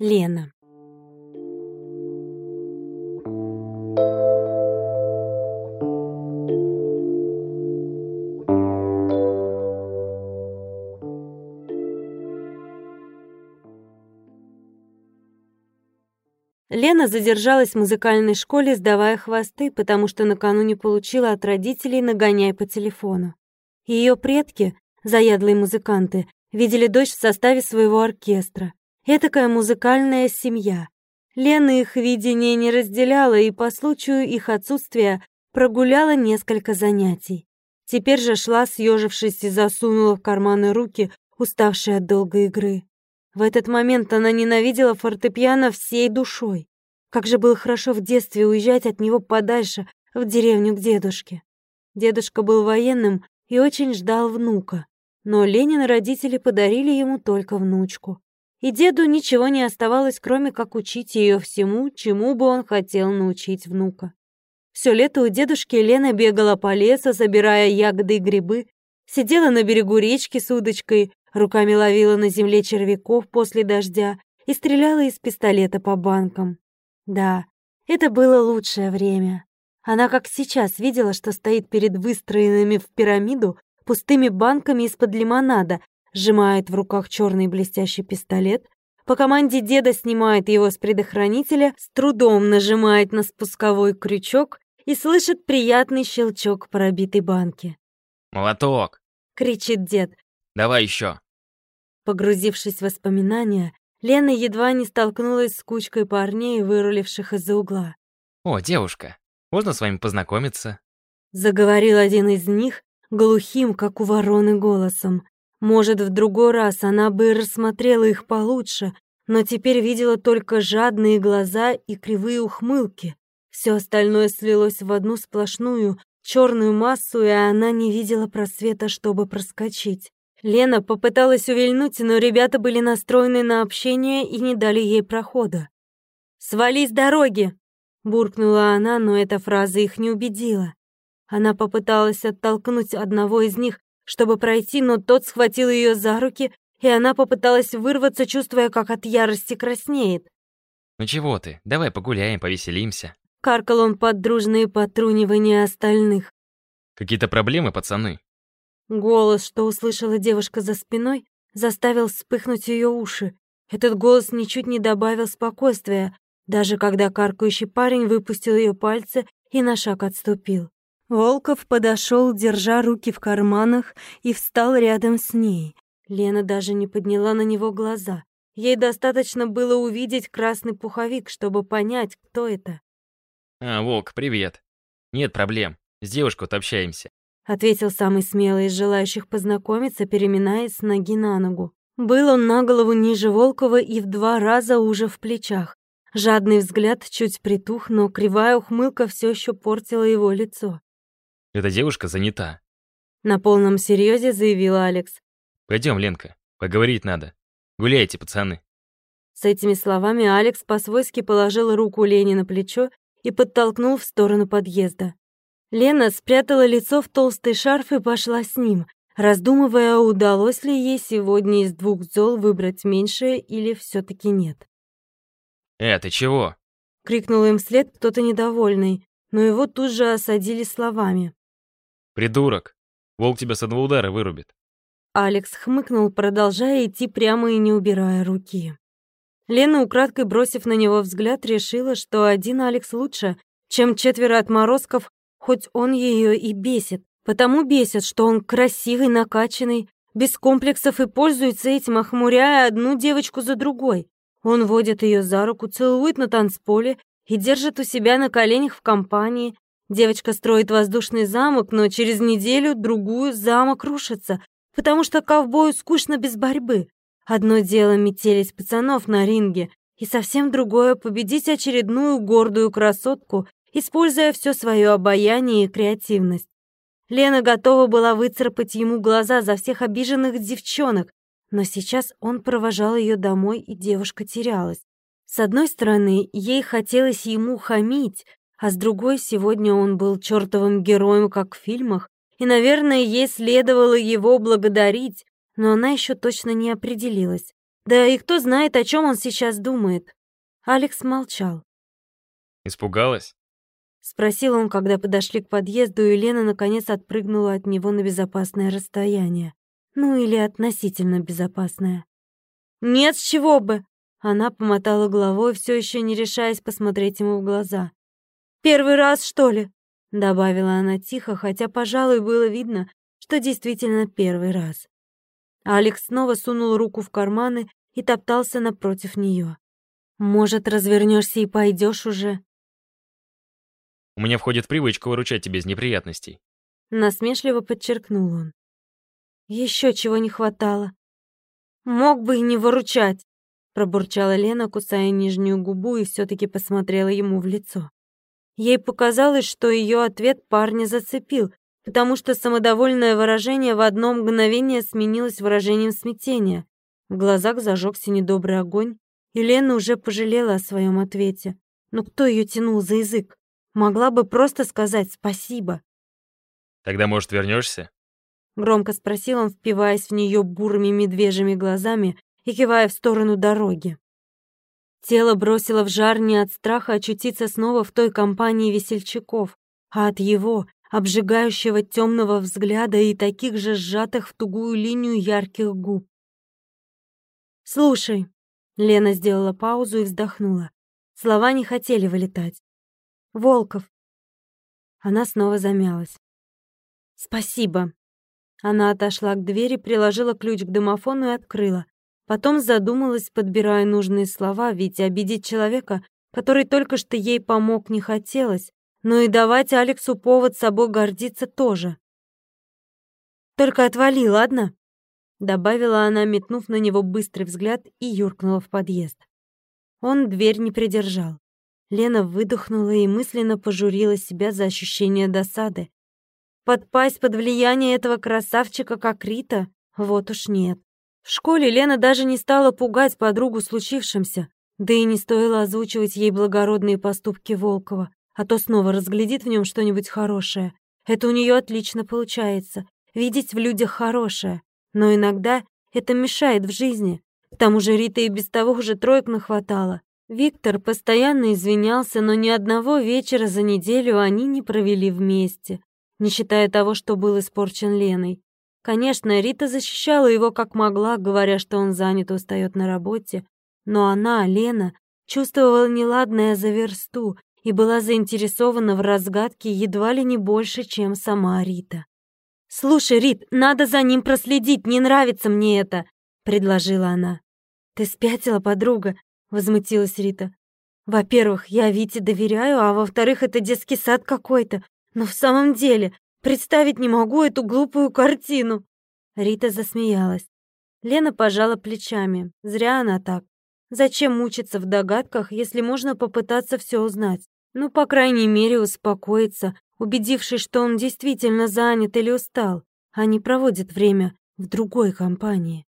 Лена. Лена задержалась в музыкальной школе, сдавая хвосты, потому что накануне получила от родителей нагоняй по телефону. Ее предки, заядлые музыканты, видели дочь в составе своего оркестра. Этакая музыкальная семья. Лена их видение не разделяла и по случаю их отсутствия прогуляла несколько занятий. Теперь же шла, съежившись и засунула в карманы руки, уставшие от долгой игры. В этот момент она ненавидела фортепиано всей душой. Как же было хорошо в детстве уезжать от него подальше, в деревню к дедушке. Дедушка был военным и очень ждал внука. Но Ленин родители подарили ему только внучку. И деду ничего не оставалось, кроме как учить ее всему, чему бы он хотел научить внука. Все лето у дедушки Лена бегала по лесу, собирая ягоды и грибы, сидела на берегу речки с удочкой, руками ловила на земле червяков после дождя и стреляла из пистолета по банкам. Да, это было лучшее время. Она как сейчас видела, что стоит перед выстроенными в пирамиду пустыми банками из-под лимонада, сжимает в руках черный блестящий пистолет, по команде деда снимает его с предохранителя, с трудом нажимает на спусковой крючок и слышит приятный щелчок пробитой банки. «Молоток!» — кричит дед. «Давай еще!» Погрузившись в воспоминания, Лена едва не столкнулась с кучкой парней, выруливших из-за угла. «О, девушка, можно с вами познакомиться?» Заговорил один из них, глухим, как у вороны, голосом. Может, в другой раз она бы рассмотрела их получше, но теперь видела только жадные глаза и кривые ухмылки. Все остальное слилось в одну сплошную черную массу, и она не видела просвета, чтобы проскочить. Лена попыталась увильнуть, но ребята были настроены на общение и не дали ей прохода. «Свали с дороги!» — буркнула она, но эта фраза их не убедила. Она попыталась оттолкнуть одного из них, чтобы пройти, но тот схватил ее за руки, и она попыталась вырваться, чувствуя, как от ярости краснеет. «Ну чего ты? Давай погуляем, повеселимся». Каркал он под дружные потрунивания остальных. «Какие-то проблемы, пацаны?» Голос, что услышала девушка за спиной, заставил вспыхнуть ее уши. Этот голос ничуть не добавил спокойствия, даже когда каркающий парень выпустил ее пальцы и на шаг отступил. Волков подошел, держа руки в карманах, и встал рядом с ней. Лена даже не подняла на него глаза. Ей достаточно было увидеть красный пуховик, чтобы понять, кто это. «А, Волк, привет. Нет проблем. С девушкой общаемся ответил самый смелый из желающих познакомиться, переминаясь с ноги на ногу. Был он на голову ниже Волкова и в два раза уже в плечах. Жадный взгляд чуть притух, но кривая ухмылка все еще портила его лицо. «Эта девушка занята», — на полном серьезе заявила Алекс. Пойдем, Ленка, поговорить надо. Гуляйте, пацаны». С этими словами Алекс по-свойски положил руку Лене на плечо и подтолкнул в сторону подъезда. Лена спрятала лицо в толстый шарф и пошла с ним, раздумывая, удалось ли ей сегодня из двух зол выбрать меньшее или все таки нет. «Э, ты чего?» — крикнул им вслед кто-то недовольный, но его тут же осадили словами. «Придурок! Волк тебя с одного удара вырубит!» Алекс хмыкнул, продолжая идти прямо и не убирая руки. Лена, украдкой бросив на него взгляд, решила, что один Алекс лучше, чем четверо отморозков, хоть он ее и бесит. Потому бесит, что он красивый, накачанный, без комплексов и пользуется этим, охмуряя одну девочку за другой. Он водит ее за руку, целует на танцполе и держит у себя на коленях в компании. Девочка строит воздушный замок, но через неделю-другую замок рушится, потому что ковбою скучно без борьбы. Одно дело метелить пацанов на ринге, и совсем другое — победить очередную гордую красотку используя все свое обаяние и креативность. Лена готова была выцарапать ему глаза за всех обиженных девчонок, но сейчас он провожал ее домой, и девушка терялась. С одной стороны, ей хотелось ему хамить, а с другой, сегодня он был чертовым героем, как в фильмах, и, наверное, ей следовало его благодарить, но она еще точно не определилась. Да и кто знает, о чем он сейчас думает. Алекс молчал. Испугалась? Спросил он, когда подошли к подъезду, и Лена наконец отпрыгнула от него на безопасное расстояние. Ну или относительно безопасное. «Нет, с чего бы!» Она помотала головой, все еще не решаясь посмотреть ему в глаза. «Первый раз, что ли?» Добавила она тихо, хотя, пожалуй, было видно, что действительно первый раз. Алекс снова сунул руку в карманы и топтался напротив нее. «Может, развернешься и пойдешь уже?» У меня входит в привычку выручать тебя из неприятностей. Насмешливо подчеркнул он. Еще чего не хватало. Мог бы и не выручать, пробурчала Лена, кусая нижнюю губу и все таки посмотрела ему в лицо. Ей показалось, что ее ответ парня зацепил, потому что самодовольное выражение в одно мгновение сменилось выражением смятения. В глазах зажегся недобрый огонь, и Лена уже пожалела о своем ответе. Но кто ее тянул за язык? Могла бы просто сказать спасибо. Тогда, может, вернешься? Громко спросил он, впиваясь в нее бурыми медвежьими глазами и кивая в сторону дороги. Тело бросило в жар не от страха очутиться снова в той компании весельчаков, а от его обжигающего темного взгляда и таких же сжатых в тугую линию ярких губ. «Слушай», — Лена сделала паузу и вздохнула. Слова не хотели вылетать. Волков. Она снова замялась. Спасибо. Она отошла к двери, приложила ключ к домофону и открыла. Потом задумалась, подбирая нужные слова, ведь обидеть человека, который только что ей помог, не хотелось, но и давать Алексу повод собой гордиться тоже. «Только отвали, ладно?» Добавила она, метнув на него быстрый взгляд и юркнула в подъезд. Он дверь не придержал. Лена выдохнула и мысленно пожурила себя за ощущение досады. Подпасть под влияние этого красавчика, как Рита? Вот уж нет. В школе Лена даже не стала пугать подругу случившимся, да и не стоило озвучивать ей благородные поступки Волкова, а то снова разглядит в нем что-нибудь хорошее. Это у нее отлично получается, видеть в людях хорошее, но иногда это мешает в жизни. К тому же Рита и без того уже троек нахватала. Виктор постоянно извинялся, но ни одного вечера за неделю они не провели вместе, не считая того, что был испорчен Леной. Конечно, Рита защищала его как могла, говоря, что он занят и устает на работе, но она, Лена, чувствовала неладное за версту и была заинтересована в разгадке едва ли не больше, чем сама Рита. «Слушай, Рит, надо за ним проследить, не нравится мне это», — предложила она. «Ты спятила, подруга, возмутилась Рита. Во-первых, я Вите доверяю, а во-вторых, это детский сад какой-то. Но в самом деле, представить не могу эту глупую картину. Рита засмеялась. Лена пожала плечами. Зря она так. Зачем мучиться в догадках, если можно попытаться все узнать? Ну, по крайней мере, успокоиться, убедившись, что он действительно занят или устал, а не проводит время в другой компании.